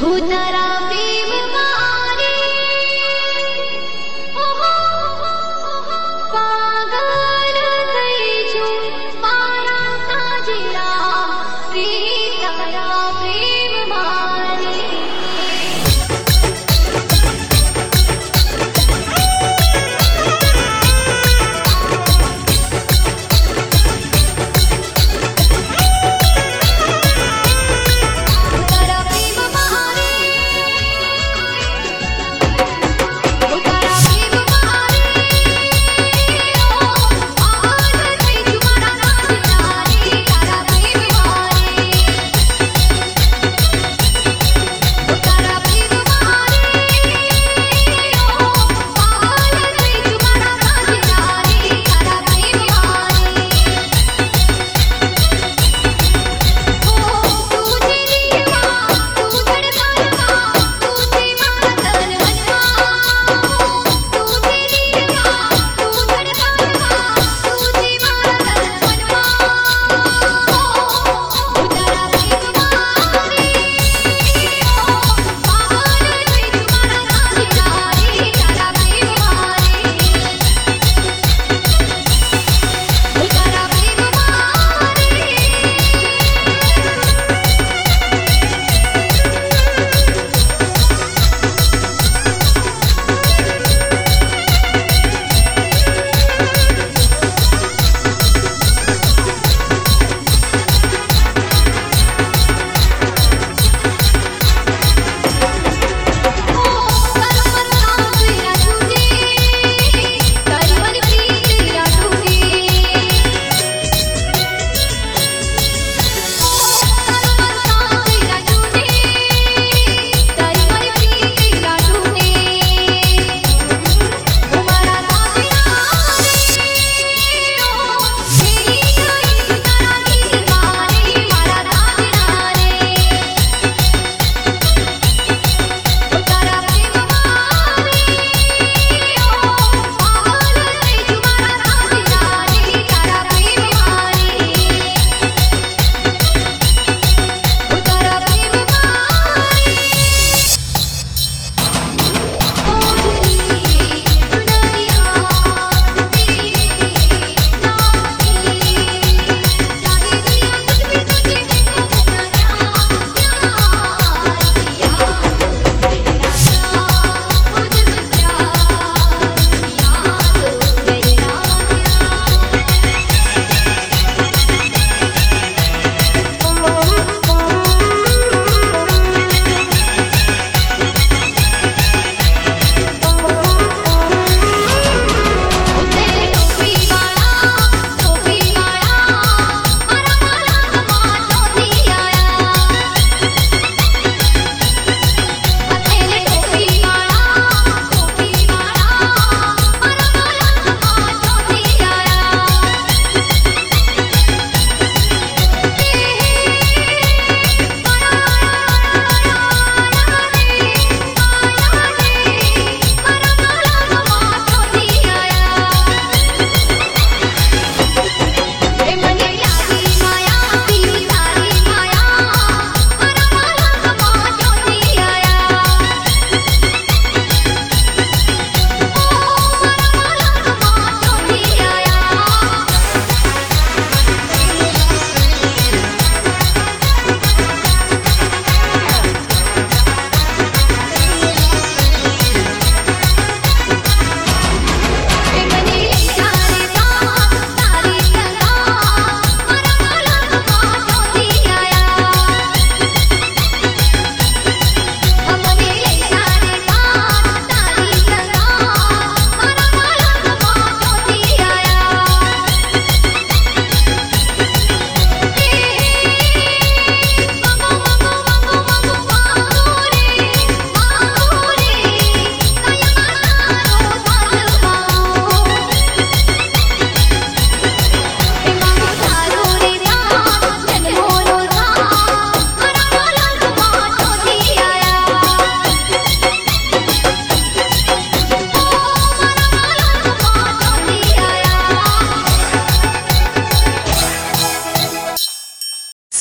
Bhutra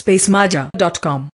spacemaja.com